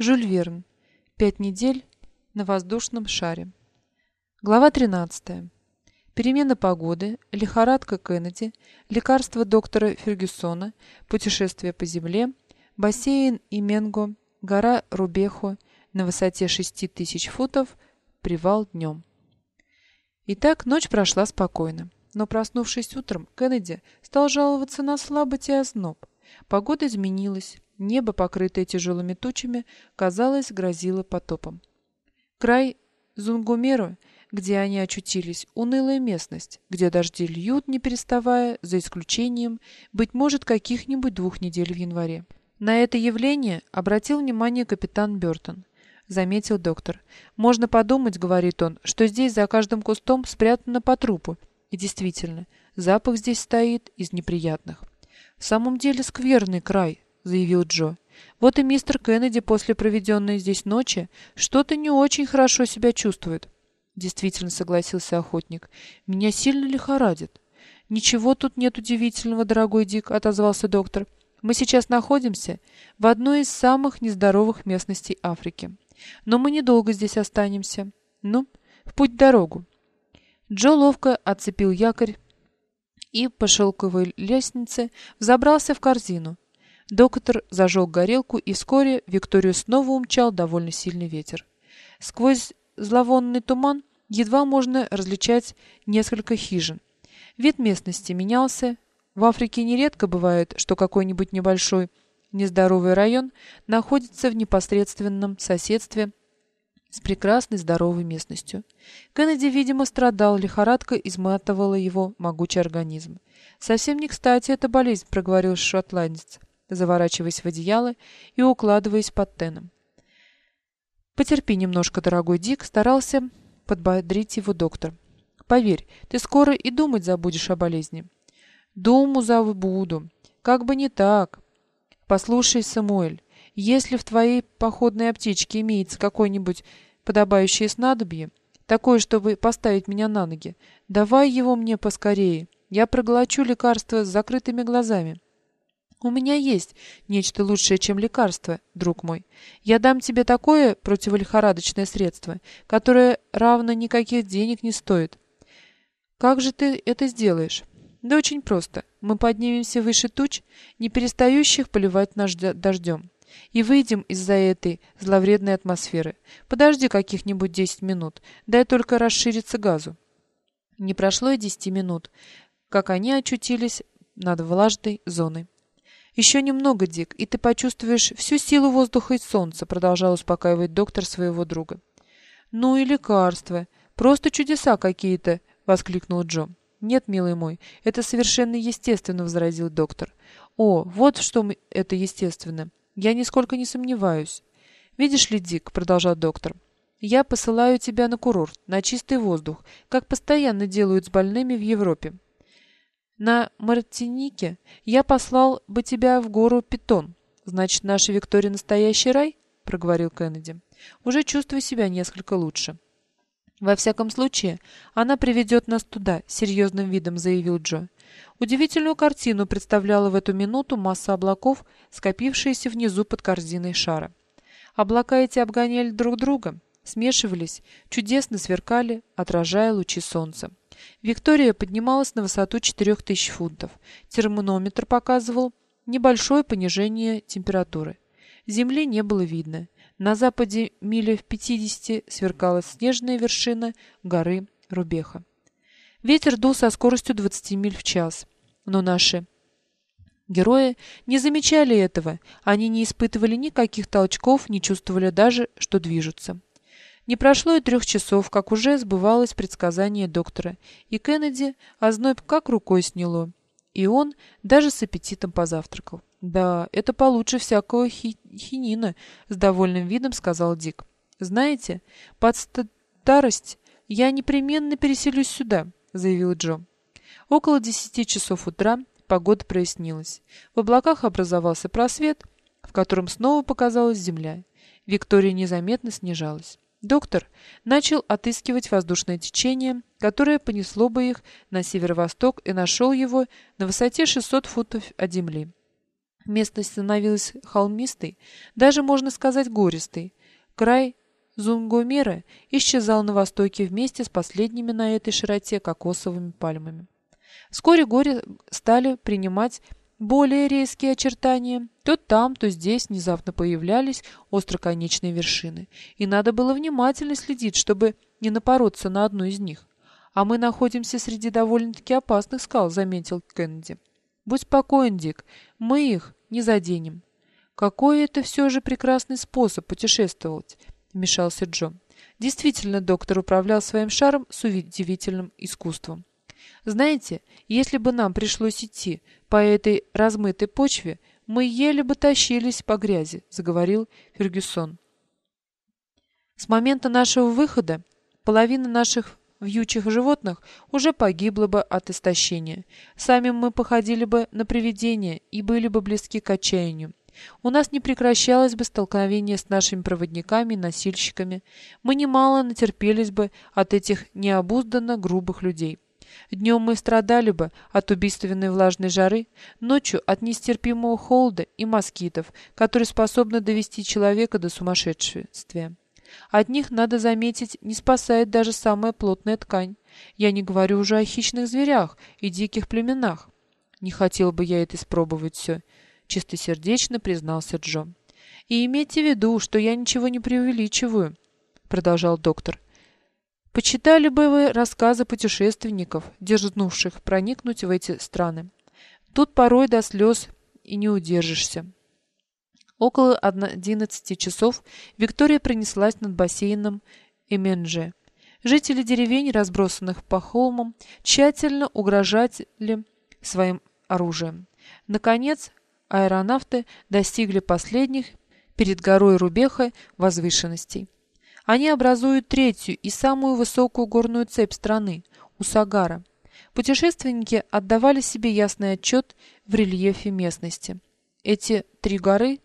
Жюль Верн. Пять недель на воздушном шаре. Глава 13. Перемена погоды, лихорадка Кеннеди, лекарство доктора Фергюсона, путешествие по земле, бассейн Именго, гора Рубехо на высоте 6000 футов, привал днем. Итак, ночь прошла спокойно, но проснувшись утром, Кеннеди стал жаловаться на слабость и озноб. Погода изменилась, Небо, покрытое тяжелыми тучами, казалось, грозило потопом. Край Зунгумеру, где они очутились, унылая местность, где дожди льют, не переставая, за исключением, быть может, каких-нибудь двух недель в январе. На это явление обратил внимание капитан Бёртон. Заметил доктор. «Можно подумать, — говорит он, — что здесь за каждым кустом спрятано по трупу. И действительно, запах здесь стоит из неприятных. В самом деле скверный край, заявил Джо. Вот и мистер Кеннеди после проведенной здесь ночи что-то не очень хорошо себя чувствует. Действительно, согласился охотник. Меня сильно лихорадит. Ничего тут нет удивительного, дорогой Дик, отозвался доктор. Мы сейчас находимся в одной из самых нездоровых местностей Африки. Но мы недолго здесь останемся. Ну, в путь дорогу. Джо ловко отцепил якорь и по шелковой лестнице взобрался в корзину, Доктор зажег горелку, и вскоре Викторию снова умчал довольно сильный ветер. Сквозь зловонный туман едва можно различать несколько хижин. Вид местности менялся. В Африке нередко бывает, что какой-нибудь небольшой нездоровый район находится в непосредственном соседстве с прекрасной здоровой местностью. Кеннеди, видимо, страдал, лихорадка изматывала его могучий организм. «Совсем не кстати эта болезнь», — проговорил шотландец заворачиваясь в одеяло и укладываясь под теном. Потерпи немножко, дорогой Дик, старался подбодрить его доктор. Поверь, ты скоро и думать забудешь о болезни. Думу забуду. Как бы не так. Послушай, Самуэль, если в твоей походной аптечке имеется какое-нибудь подобающее снадобье, такое, чтобы поставить меня на ноги, давай его мне поскорее. Я проглочу лекарство с закрытыми глазами. У меня есть нечто лучшее, чем лекарство, друг мой. Я дам тебе такое противолихорадочное средство, которое равно никаких денег не стоит. Как же ты это сделаешь? Да очень просто. Мы поднимемся выше туч, не перестающих поливать наш дождем, и выйдем из-за этой зловредной атмосферы. Подожди каких-нибудь десять минут, дай только расшириться газу. Не прошло и десяти минут, как они очутились над влажной зоной. Еще немного, Дик, и ты почувствуешь всю силу воздуха и солнца, продолжал успокаивать доктор своего друга. Ну и лекарства. Просто чудеса какие-то, воскликнул Джо. Нет, милый мой, это совершенно естественно, возразил доктор. О, вот что это естественно. Я нисколько не сомневаюсь. Видишь ли, Дик, продолжал доктор, я посылаю тебя на курорт, на чистый воздух, как постоянно делают с больными в Европе. На Мартинике я послал бы тебя в гору Питон. Значит, наша Виктория настоящий рай, проговорил Кеннеди. Уже чувствую себя несколько лучше. Во всяком случае, она приведет нас туда, серьезным видом заявил Джо. Удивительную картину представляла в эту минуту масса облаков, скопившиеся внизу под корзиной шара. Облака эти обгоняли друг друга, смешивались, чудесно сверкали, отражая лучи солнца. Виктория поднималась на высоту 4000 футов. Термометр показывал небольшое понижение температуры. Земли не было видно. На западе мили в 50 сверкала снежная вершина горы Рубеха. Ветер дул со скоростью 20 миль в час. Но наши герои не замечали этого. Они не испытывали никаких толчков, не чувствовали даже, что движутся. Не прошло и трех часов, как уже сбывалось предсказание доктора, и Кеннеди озноб как рукой сняло, и он даже с аппетитом позавтракал. «Да, это получше всякого хи хинина», — с довольным видом сказал Дик. «Знаете, под старость я непременно переселюсь сюда», — заявил Джо. Около десяти часов утра погода прояснилась. В облаках образовался просвет, в котором снова показалась земля. Виктория незаметно снижалась. Доктор начал отыскивать воздушное течение, которое понесло бы их на северо-восток, и нашел его на высоте 600 футов от земли. Местность становилась холмистой, даже, можно сказать, гористой. Край Зунгомера исчезал на востоке вместе с последними на этой широте кокосовыми пальмами. Вскоре горе стали принимать более резкие очертания. То там, то здесь внезапно появлялись остроконечные вершины, и надо было внимательно следить, чтобы не напороться на одну из них. «А мы находимся среди довольно-таки опасных скал», — заметил Кеннеди. «Будь спокоен, Дик, мы их не заденем. Какой это все же прекрасный способ путешествовать, вмешался Джо. Действительно, доктор управлял своим шаром с удивительным искусством. Знаете, если бы нам пришлось идти по этой размытой почве, мы еле бы тащились по грязи, заговорил Фергюсон. С момента нашего выхода половина наших вьючих животных уже погибло бы от истощения. Сами мы походили бы на привидения и были бы близки к отчаянию. У нас не прекращалось бы столкновение с нашими проводниками и носильщиками. Мы немало натерпелись бы от этих необузданно грубых людей. Днем мы страдали бы от убийственной влажной жары, ночью от нестерпимого холода и москитов, которые способны довести человека до сумасшествия. От них, надо заметить, не спасает даже самая плотная ткань. Я не говорю уже о хищных зверях и диких племенах. Не хотел бы я это испробовать все, чистосердечно признался Джо. И имейте в виду, что я ничего не преувеличиваю, продолжал доктор. Почитали бы вы рассказы путешественников, дерзнувших проникнуть в эти страны. Тут порой до слез и не удержишься. Около 11 часов Виктория пронеслась над бассейном Эменже. Жители деревень, разбросанных по холмам, тщательно угрожали своим оружием. Наконец, аэронавты достигли последних перед горой Рубеха возвышенностей. Они образуют третью и самую высокую горную цепь страны – Усагара. Путешественники отдавали себе ясный отчет в рельефе местности. Эти три горы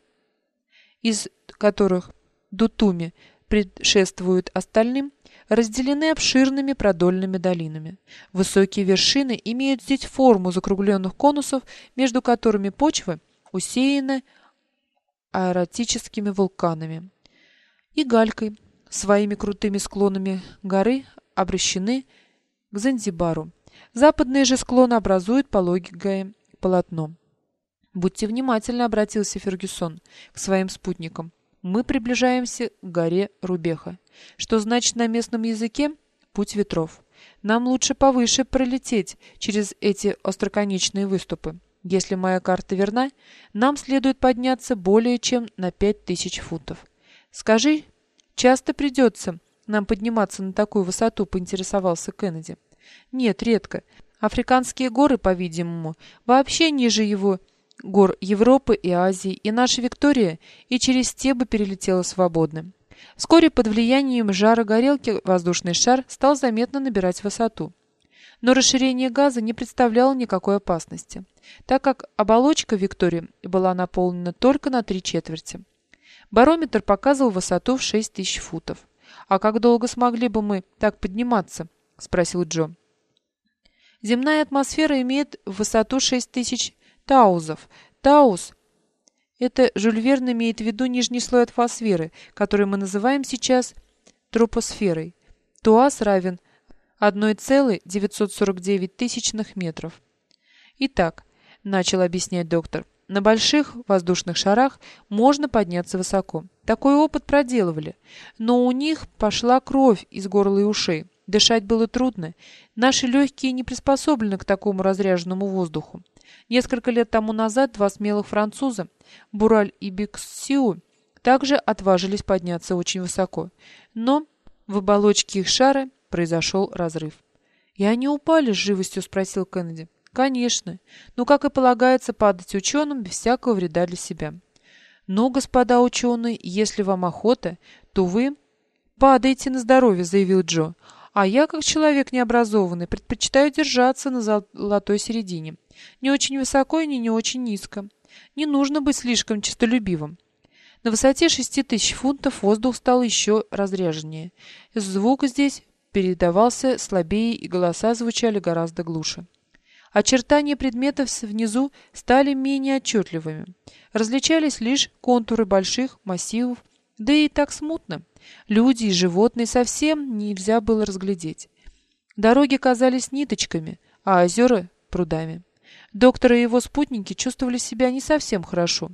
из которых Дутуми предшествуют остальным, разделены обширными продольными долинами. Высокие вершины имеют здесь форму закругленных конусов, между которыми почва усеяна аэротическими вулканами. И галькой своими крутыми склонами горы обращены к Занзибару. Западные же склоны образуют пологое полотно. «Будьте внимательны», — обратился Фергюсон к своим спутникам. «Мы приближаемся к горе Рубеха, что значит на местном языке «путь ветров». Нам лучше повыше пролететь через эти остроконечные выступы. Если моя карта верна, нам следует подняться более чем на пять тысяч футов. Скажи, часто придется нам подниматься на такую высоту, поинтересовался Кеннеди. Нет, редко. Африканские горы, по-видимому, вообще ниже его гор Европы и Азии, и наша Виктория и через те бы перелетела свободно. Вскоре под влиянием жара горелки воздушный шар стал заметно набирать высоту. Но расширение газа не представляло никакой опасности, так как оболочка Виктории была наполнена только на три четверти. Барометр показывал высоту в 6 тысяч футов. «А как долго смогли бы мы так подниматься?» — спросил Джо. Земная атмосфера имеет высоту 6 тысяч таузов. Таус – это Жюль Верн имеет в виду нижний слой атмосферы, который мы называем сейчас тропосферой. Туаз равен 1,949 тысячных метров. Итак, начал объяснять доктор, на больших воздушных шарах можно подняться высоко. Такой опыт проделывали, но у них пошла кровь из горла и ушей. Дышать было трудно. Наши легкие не приспособлены к такому разряженному воздуху. Несколько лет тому назад два смелых француза, Бураль и Биксиу, также отважились подняться очень высоко. Но в оболочке их шара произошел разрыв. «И они упали с живостью?» — спросил Кеннеди. «Конечно. Но, как и полагается падать ученым, без всякого вреда для себя». «Но, господа ученые, если вам охота, то вы...» «Падайте на здоровье», — заявил Джо. «А я, как человек необразованный, предпочитаю держаться на золотой середине. Не очень высоко и не очень низко. Не нужно быть слишком честолюбивым. На высоте шести тысяч фунтов воздух стал еще разреженнее. Звук здесь передавался слабее, и голоса звучали гораздо глуше. Очертания предметов внизу стали менее отчетливыми. Различались лишь контуры больших массивов, да и так смутно. Люди и животные совсем нельзя было разглядеть. Дороги казались ниточками, а озера — прудами. Доктор и его спутники чувствовали себя не совсем хорошо.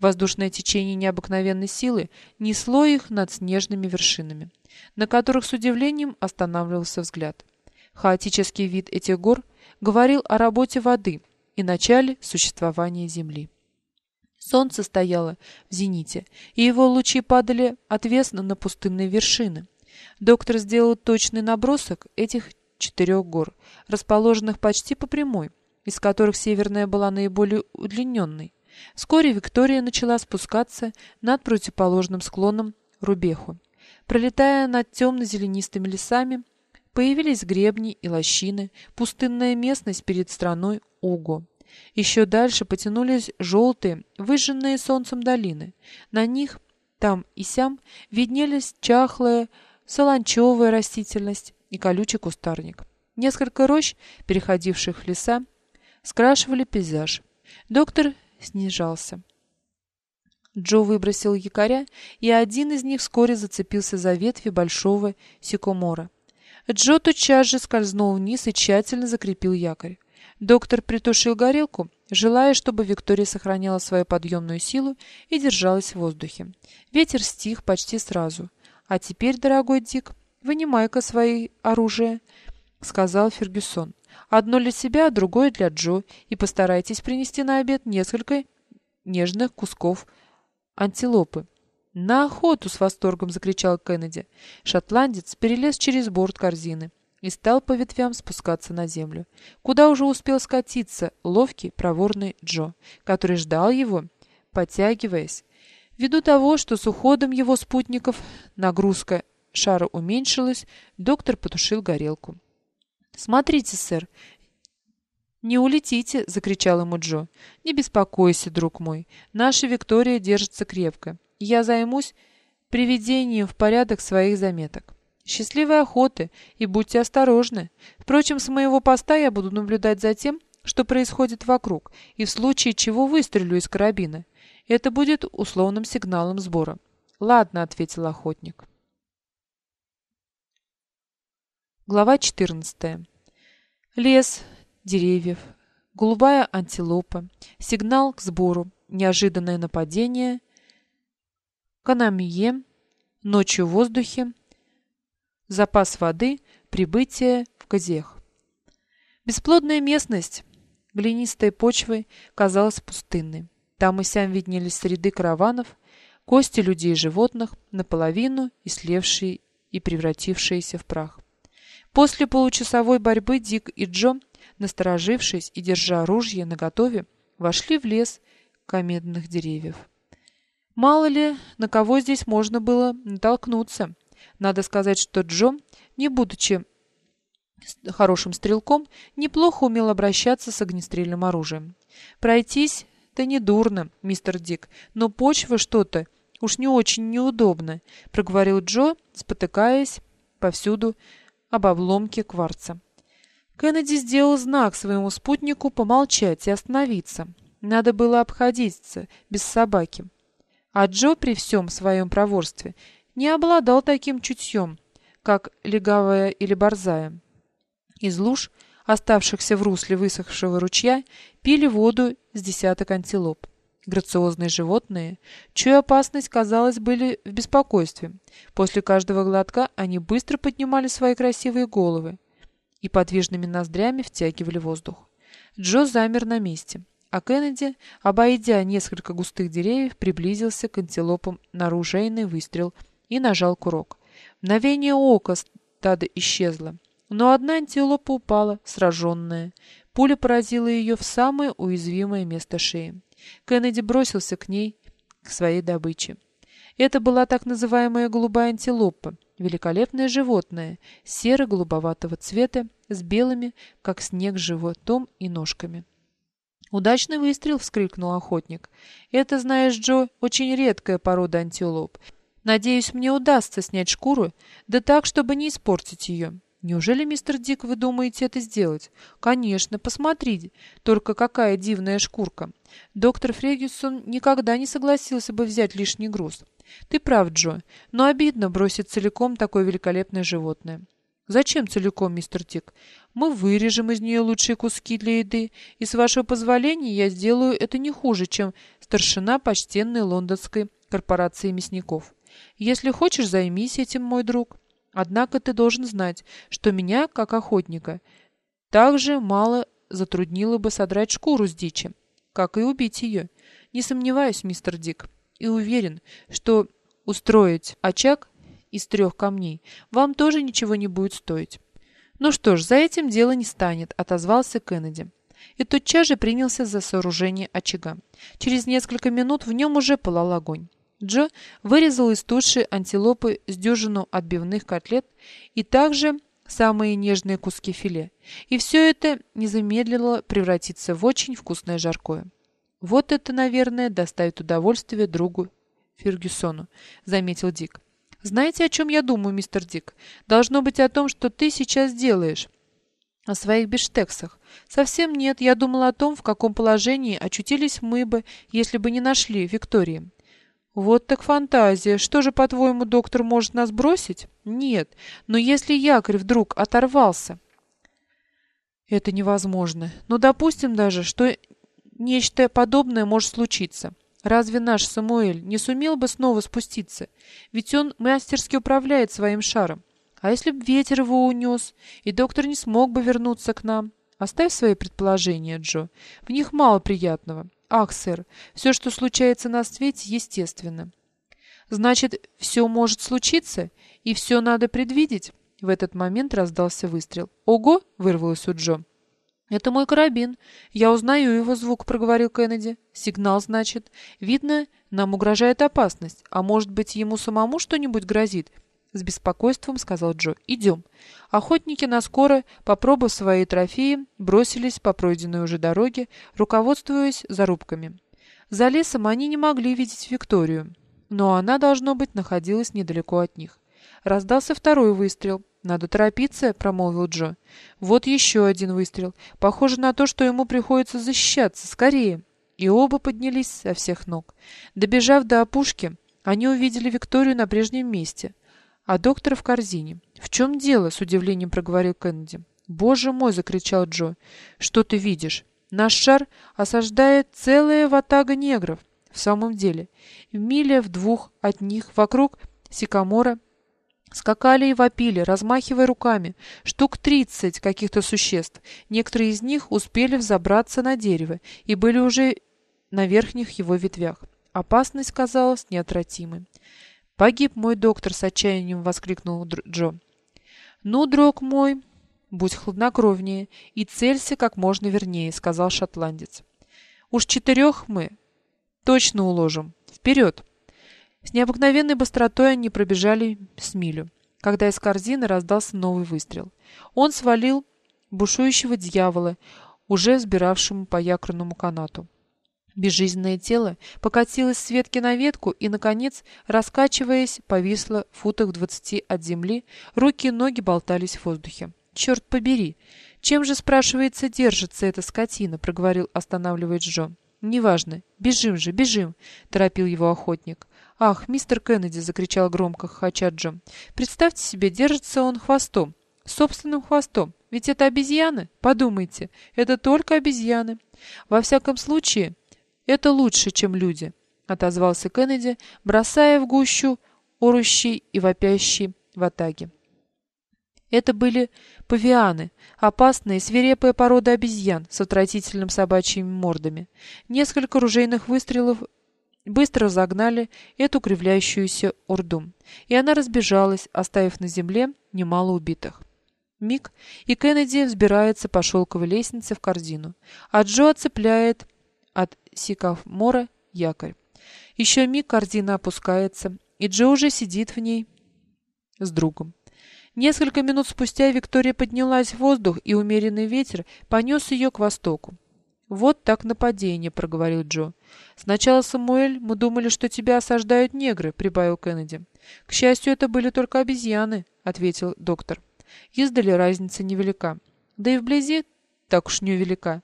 Воздушное течение необыкновенной силы несло их над снежными вершинами, на которых с удивлением останавливался взгляд. Хаотический вид этих гор говорил о работе воды и начале существования Земли. Солнце стояло в зените, и его лучи падали отвесно на пустынные вершины. Доктор сделал точный набросок этих четырех гор, расположенных почти по прямой, из которых северная была наиболее удлиненной. Вскоре Виктория начала спускаться над противоположным склоном Рубеху. Пролетая над темно-зеленистыми лесами, появились гребни и лощины, пустынная местность перед страной Уго. Еще дальше потянулись желтые, выжженные солнцем долины. На них, там и сям, виднелись чахлая, солончевая растительность и колючий кустарник. Несколько рощ, переходивших в леса, скрашивали пейзаж. Доктор снижался. Джо выбросил якоря, и один из них вскоре зацепился за ветви большого сикомора. Джо тотчас же скользнул вниз и тщательно закрепил якорь. Доктор притушил горелку, желая, чтобы Виктория сохраняла свою подъемную силу и держалась в воздухе. Ветер стих почти сразу. «А теперь, дорогой Дик, вынимай-ка свои оружие», — сказал Фергюсон. Одно для себя, а другое для Джо, и постарайтесь принести на обед несколько нежных кусков антилопы. «На охоту!» — с восторгом закричал Кеннеди. Шотландец перелез через борт корзины и стал по ветвям спускаться на землю. Куда уже успел скатиться ловкий, проворный Джо, который ждал его, подтягиваясь. Ввиду того, что с уходом его спутников нагрузка шара уменьшилась, доктор потушил горелку. «Смотрите, сэр!» «Не улетите!» — закричал ему Джо. «Не беспокойся, друг мой. Наша Виктория держится крепко. Я займусь приведением в порядок своих заметок. Счастливой охоты и будьте осторожны. Впрочем, с моего поста я буду наблюдать за тем, что происходит вокруг, и в случае чего выстрелю из карабина. Это будет условным сигналом сбора». «Ладно», — ответил охотник. Глава 14. Лес, деревьев, голубая антилопа, сигнал к сбору, неожиданное нападение, канамье, ночью в воздухе, запас воды, прибытие в Казех. Бесплодная местность, глинистой почвой, казалась пустынной. Там и сям виднелись ряды караванов, кости людей и животных, наполовину ислевшие и превратившиеся в прах. После получасовой борьбы Дик и Джо, насторожившись и держа оружие наготове, вошли в лес каменных деревьев. Мало ли, на кого здесь можно было натолкнуться. Надо сказать, что Джо, не будучи хорошим стрелком, неплохо умел обращаться с огнестрельным оружием. Пройтись да не дурно, мистер Дик, но почва что-то уж не очень неудобно, проговорил Джо, спотыкаясь повсюду об обломке кварца. Кеннеди сделал знак своему спутнику помолчать и остановиться. Надо было обходиться без собаки. А Джо при всем своем проворстве не обладал таким чутьем, как легавая или борзая. Из луж, оставшихся в русле высохшего ручья, пили воду с десяток антилоп. Грациозные животные, чью опасность, казалось, были в беспокойстве. После каждого глотка они быстро поднимали свои красивые головы и подвижными ноздрями втягивали воздух. Джо замер на месте, а Кеннеди, обойдя несколько густых деревьев, приблизился к антилопам на оружейный выстрел и нажал курок. Мгновение ока стадо исчезло, но одна антилопа упала, сраженная. Пуля поразила ее в самое уязвимое место шеи. Кеннеди бросился к ней, к своей добыче. Это была так называемая голубая антилопа, великолепное животное, серо-голубоватого цвета, с белыми, как снег, животом и ножками. «Удачный выстрел!» — вскрикнул охотник. «Это, знаешь, Джо, очень редкая порода антилоп. Надеюсь, мне удастся снять шкуру, да так, чтобы не испортить ее. Неужели, мистер Дик, вы думаете это сделать? Конечно, посмотрите. Только какая дивная шкурка. Доктор Фрегюсон никогда не согласился бы взять лишний груз. Ты прав, Джо, но обидно бросить целиком такое великолепное животное. Зачем целиком, мистер Дик? Мы вырежем из нее лучшие куски для еды, и с вашего позволения я сделаю это не хуже, чем старшина почтенной лондонской корпорации мясников. Если хочешь, займись этим, мой друг. Однако ты должен знать, что меня, как охотника, также мало затруднило бы содрать шкуру с дичи, как и убить ее. Не сомневаюсь, мистер Дик, и уверен, что устроить очаг из трех камней вам тоже ничего не будет стоить. Ну что ж, за этим дело не станет, отозвался Кеннеди. И тотчас же принялся за сооружение очага. Через несколько минут в нем уже пылал огонь. Джо вырезал из туши антилопы с дюжину отбивных котлет и также самые нежные куски филе. И все это не замедлило превратиться в очень вкусное жаркое. «Вот это, наверное, доставит удовольствие другу Фергюсону», — заметил Дик. «Знаете, о чем я думаю, мистер Дик? Должно быть о том, что ты сейчас делаешь». «О своих биштексах. Совсем нет. Я думал о том, в каком положении очутились мы бы, если бы не нашли Виктории. Вот так фантазия. Что же, по-твоему, доктор может нас бросить? Нет. Но если якорь вдруг оторвался... Это невозможно. Но допустим даже, что нечто подобное может случиться. Разве наш Самуэль не сумел бы снова спуститься? Ведь он мастерски управляет своим шаром. А если б ветер его унес, и доктор не смог бы вернуться к нам? Оставь свои предположения, Джо. В них мало приятного. Ах, сэр, все, что случается на свете, естественно. Значит, все может случиться, и все надо предвидеть? В этот момент раздался выстрел. «Ого!» — вырвалось у Джо. «Это мой карабин. Я узнаю его звук», — проговорил Кеннеди. «Сигнал, значит. Видно, нам угрожает опасность. А может быть, ему самому что-нибудь грозит? С беспокойством сказал Джо. «Идем». Охотники на скоро, попробовав свои трофеи, бросились по пройденной уже дороге, руководствуясь зарубками. За лесом они не могли видеть Викторию, но она, должно быть, находилась недалеко от них. Раздался второй выстрел. «Надо торопиться», — промолвил Джо. «Вот еще один выстрел. Похоже на то, что ему приходится защищаться. Скорее!» И оба поднялись со всех ног. Добежав до опушки, они увидели Викторию на прежнем месте а доктора в корзине. «В чем дело?» — с удивлением проговорил Кеннеди. «Боже мой!» — закричал Джо. «Что ты видишь? Наш шар осаждает целая ватага негров. В самом деле, в миле в двух от них вокруг сикамора скакали и вопили, размахивая руками. Штук тридцать каких-то существ. Некоторые из них успели взобраться на дерево и были уже на верхних его ветвях. Опасность казалась неотвратимой. «Погиб мой доктор!» — с отчаянием воскликнул Джо. «Ну, друг мой, будь хладнокровнее и целься как можно вернее», — сказал шотландец. «Уж четырех мы точно уложим. Вперед!» С необыкновенной быстротой они пробежали с милю, когда из корзины раздался новый выстрел. Он свалил бушующего дьявола, уже взбиравшему по якорному канату. Безжизненное тело покатилось с ветки на ветку и, наконец, раскачиваясь, повисло в футах двадцати от земли, руки и ноги болтались в воздухе. «Черт побери! Чем же, спрашивается, держится эта скотина?» — проговорил, останавливаясь Джо. «Неважно. Бежим же, бежим!» — торопил его охотник. «Ах, мистер Кеннеди!» — закричал громко хохоча Джо. «Представьте себе, держится он хвостом. Собственным хвостом. Ведь это обезьяны. Подумайте, это только обезьяны. Во всяком случае, это лучше, чем люди, отозвался Кеннеди, бросая в гущу орущий и вопящий в атаге. Это были павианы, опасные свирепая порода обезьян с отвратительным собачьими мордами. Несколько ружейных выстрелов быстро загнали эту кривляющуюся орду, и она разбежалась, оставив на земле немало убитых. Миг, и Кеннеди взбирается по шелковой лестнице в корзину, а Джо отцепляет от сикамора якорь. Еще миг корзина опускается, и Джо уже сидит в ней с другом. Несколько минут спустя Виктория поднялась в воздух, и умеренный ветер понес ее к востоку. «Вот так нападение», — проговорил Джо. «Сначала, Самуэль, мы думали, что тебя осаждают негры», — прибавил Кеннеди. «К счастью, это были только обезьяны», — ответил доктор. Издали разница невелика. Да и вблизи так уж невелика.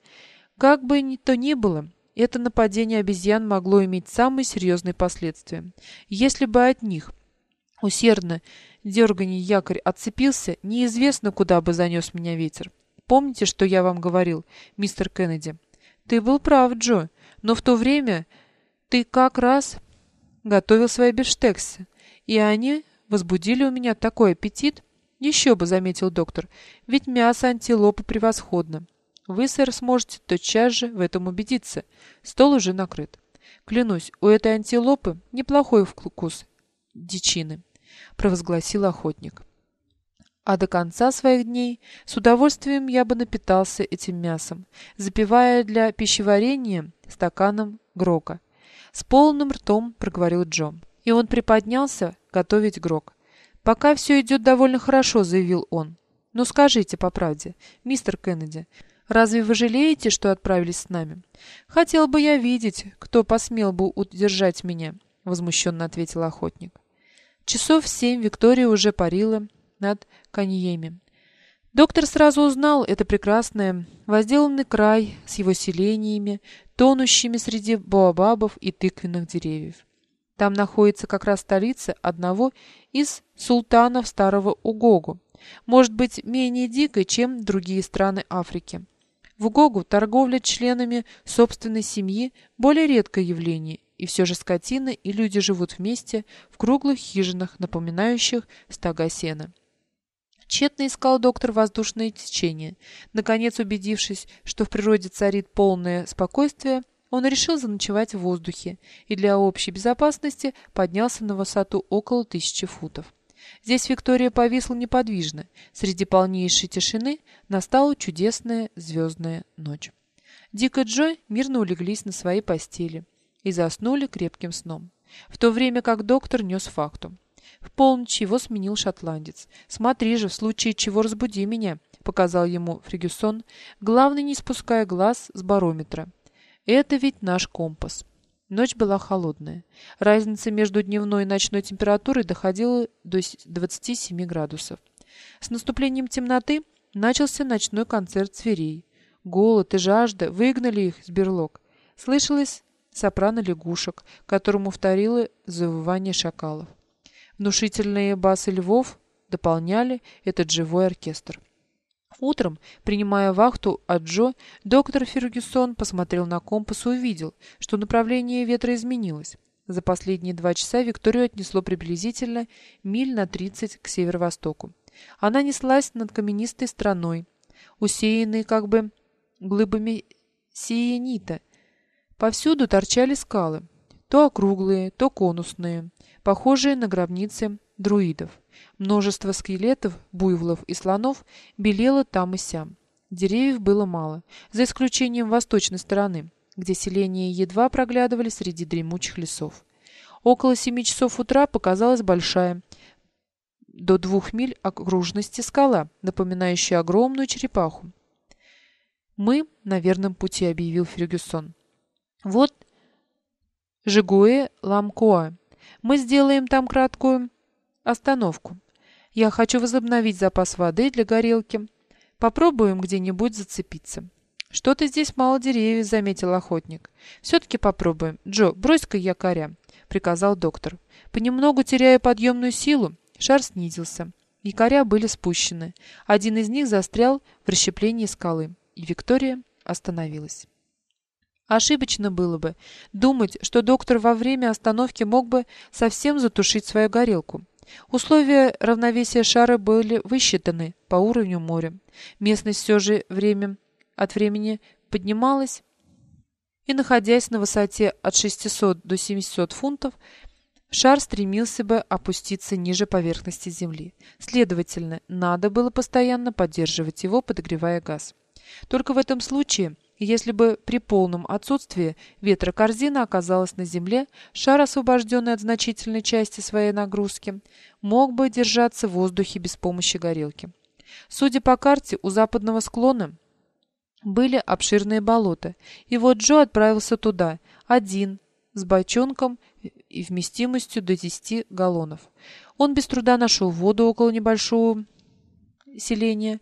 Как бы ни то ни было, это нападение обезьян могло иметь самые серьезные последствия. Если бы от них усердно дерганий якорь отцепился, неизвестно, куда бы занес меня ветер. Помните, что я вам говорил, мистер Кеннеди? Ты был прав, Джо, но в то время ты как раз готовил свои бифштексы, и они возбудили у меня такой аппетит. Еще бы, заметил доктор, ведь мясо антилопы превосходно. Вы, сэр, сможете тотчас же в этом убедиться. Стол уже накрыт. Клянусь, у этой антилопы неплохой вкус дичины, провозгласил охотник. А до конца своих дней с удовольствием я бы напитался этим мясом, запивая для пищеварения стаканом грока. С полным ртом проговорил Джо. И он приподнялся готовить грок. «Пока все идет довольно хорошо», — заявил он. «Но скажите по правде, мистер Кеннеди, разве вы жалеете, что отправились с нами?» «Хотел бы я видеть, кто посмел бы удержать меня», — возмущенно ответил охотник. Часов в семь Виктория уже парила над Каньеми. Доктор сразу узнал это прекрасное, возделанный край с его селениями, тонущими среди боабабов и тыквенных деревьев. Там находится как раз столица одного из султанов Старого Угогу, может быть, менее дикой, чем другие страны Африки. В Угогу торговля членами собственной семьи более редкое явление, и все же скотина и люди живут вместе в круглых хижинах, напоминающих стога сена. Тщетно искал доктор воздушное течение. Наконец, убедившись, что в природе царит полное спокойствие, он решил заночевать в воздухе и для общей безопасности поднялся на высоту около тысячи футов. Здесь Виктория повисла неподвижно. Среди полнейшей тишины настала чудесная звездная ночь. Дик и Джой мирно улеглись на своей постели и заснули крепким сном, в то время как доктор нес фактум. В полночь его сменил шотландец. «Смотри же, в случае чего разбуди меня», — показал ему Фригюсон, главный не спуская глаз с барометра. «Это ведь наш компас». Ночь была холодная. Разница между дневной и ночной температурой доходила до 27 градусов. С наступлением темноты начался ночной концерт зверей. Голод и жажда выгнали их из берлог. Слышалось сопрано лягушек, которому вторило завывание шакалов. Внушительные басы львов дополняли этот живой оркестр. Утром, принимая вахту от Джо, доктор Фергюсон посмотрел на компас и увидел, что направление ветра изменилось. За последние два часа Викторию отнесло приблизительно миль на 30 к северо-востоку. Она неслась над каменистой страной, усеянной как бы глыбами сиенита. Повсюду торчали скалы, то округлые, то конусные похожие на гробницы друидов. Множество скелетов, буйволов и слонов белело там и сям. Деревьев было мало, за исключением восточной стороны, где селения едва проглядывали среди дремучих лесов. Около семи часов утра показалась большая, до двух миль окружности скала, напоминающая огромную черепаху. «Мы на верном пути», — объявил Фергюсон. «Вот Жигуэ Ламкоа, мы сделаем там краткую остановку. Я хочу возобновить запас воды для горелки. Попробуем где-нибудь зацепиться. Что-то здесь мало деревьев, заметил охотник. Все-таки попробуем. Джо, брось-ка якоря, приказал доктор. Понемногу теряя подъемную силу, шар снизился. Якоря были спущены. Один из них застрял в расщеплении скалы, и Виктория остановилась. Ошибочно было бы думать, что доктор во время остановки мог бы совсем затушить свою горелку. Условия равновесия шара были высчитаны по уровню моря. Местность все же время от времени поднималась, и, находясь на высоте от 600 до 700 фунтов, шар стремился бы опуститься ниже поверхности Земли. Следовательно, надо было постоянно поддерживать его, подогревая газ. Только в этом случае если бы при полном отсутствии ветра корзина оказалась на земле, шар, освобожденный от значительной части своей нагрузки, мог бы держаться в воздухе без помощи горелки. Судя по карте, у западного склона были обширные болота, и вот Джо отправился туда, один, с бочонком и вместимостью до 10 галлонов. Он без труда нашел воду около небольшого селения,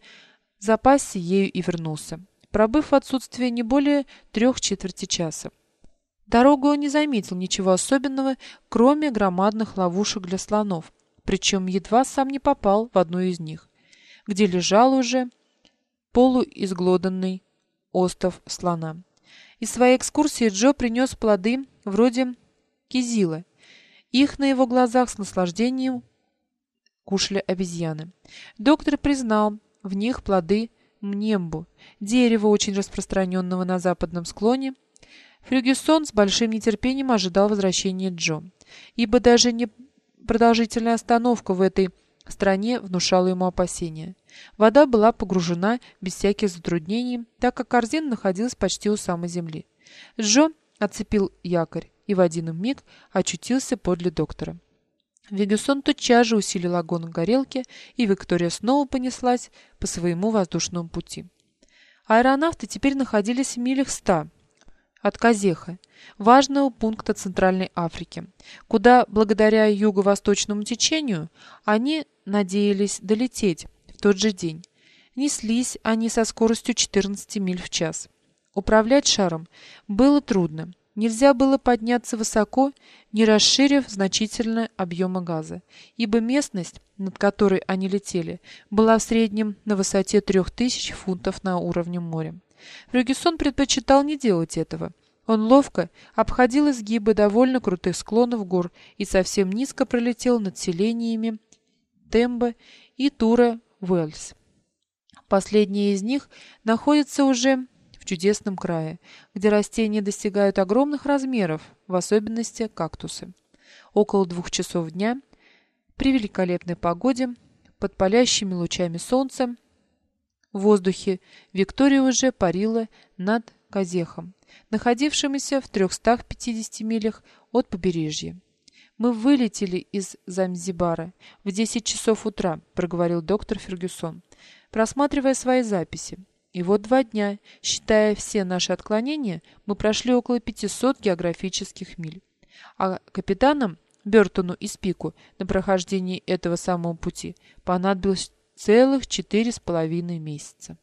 запасся ею и вернулся, пробыв в отсутствии не более трех четверти часа. Дорогу он не заметил ничего особенного, кроме громадных ловушек для слонов, причем едва сам не попал в одну из них, где лежал уже полуизглоданный остов слона. Из своей экскурсии Джо принес плоды вроде кизила. Их на его глазах с наслаждением кушали обезьяны. Доктор признал в них плоды мнембу, дерева, очень распространенного на западном склоне. Фрюгюсон с большим нетерпением ожидал возвращения Джо, ибо даже не продолжительная остановка в этой стране внушала ему опасения. Вода была погружена без всяких затруднений, так как корзина находилась почти у самой земли. Джо отцепил якорь и в один миг очутился подле доктора. Вегюсон тотчас же усилил огонь в горелке, и Виктория снова понеслась по своему воздушному пути. Аэронавты теперь находились в милях ста от Казеха, важного пункта Центральной Африки, куда, благодаря юго-восточному течению, они надеялись долететь в тот же день. Неслись они со скоростью 14 миль в час. Управлять шаром было трудно. Нельзя было подняться высоко, не расширив значительно объема газа, ибо местность, над которой они летели, была в среднем на высоте 3000 фунтов на уровне моря. Фергюсон предпочитал не делать этого. Он ловко обходил изгибы довольно крутых склонов гор и совсем низко пролетел над селениями Тембе и Тура Уэльс. Последние из них находятся уже в чудесном крае, где растения достигают огромных размеров, в особенности кактусы. Около двух часов дня, при великолепной погоде, под палящими лучами солнца, в воздухе Виктория уже парила над Казехом, находившимся в 350 милях от побережья. «Мы вылетели из Занзибара в 10 часов утра», — проговорил доктор Фергюсон, просматривая свои записи. И вот два дня, считая все наши отклонения, мы прошли около 500 географических миль. А капитанам Бертону и Спику на прохождении этого самого пути понадобилось целых четыре с половиной месяца.